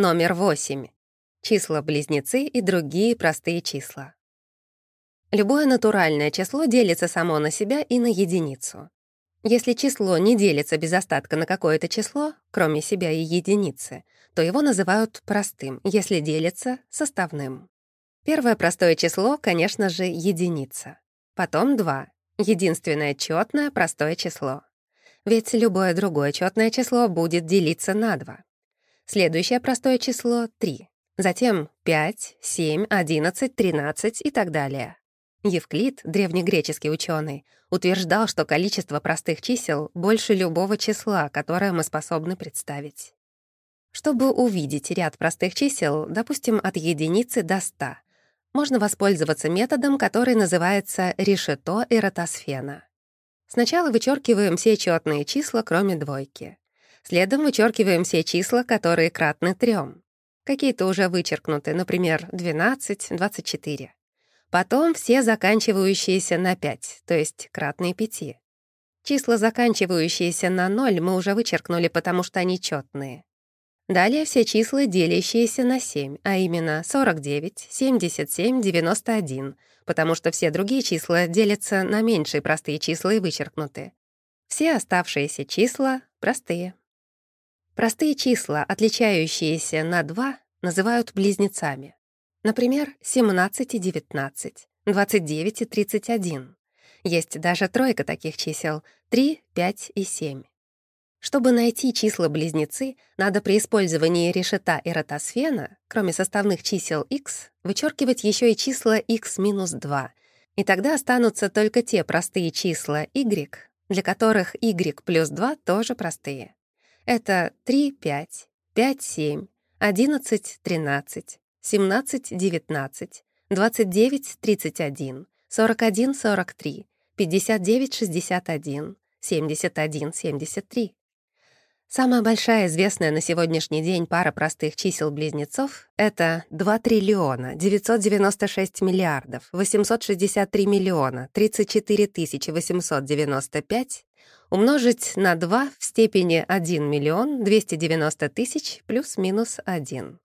Номер 8. Числа-близнецы и другие простые числа. Любое натуральное число делится само на себя и на единицу. Если число не делится без остатка на какое-то число, кроме себя и единицы, то его называют простым, если делится — составным. Первое простое число, конечно же, единица. Потом 2. Единственное четное простое число. Ведь любое другое четное число будет делиться на 2. Следующее простое число — 3. Затем 5, 7, 11, 13 и так далее. Евклид, древнегреческий ученый, утверждал, что количество простых чисел больше любого числа, которое мы способны представить. Чтобы увидеть ряд простых чисел, допустим, от единицы до 100, можно воспользоваться методом, который называется решето эротосфена. Сначала вычеркиваем все четные числа, кроме двойки. Следом вычеркиваем все числа, которые кратны трем. Какие-то уже вычеркнуты, например, 12, 24. Потом все заканчивающиеся на 5, то есть кратные 5. Числа, заканчивающиеся на 0, мы уже вычеркнули, потому что они четные. Далее все числа, делящиеся на 7, а именно 49, 77, 91, потому что все другие числа делятся на меньшие простые числа и вычеркнуты. Все оставшиеся числа — простые. Простые числа, отличающиеся на 2, называют близнецами. Например, 17 и 19, 29 и 31. Есть даже тройка таких чисел — 3, 5 и 7. Чтобы найти числа-близнецы, надо при использовании решета и ротосфена, кроме составных чисел x, вычеркивать еще и числа x минус 2, и тогда останутся только те простые числа y, для которых y плюс 2 тоже простые. Это 3, 5, 5, 7, 11, 13, 17, 19, 29, 31, 41, 43, 59, 61, 71, 73. Самая большая известная на сегодняшний день пара простых чисел-близнецов — это 2 триллиона 996 миллиардов 863 миллиона 34 тысячи 895 умножить на 2 в степени 1 миллион 290 тысяч плюс-минус 1.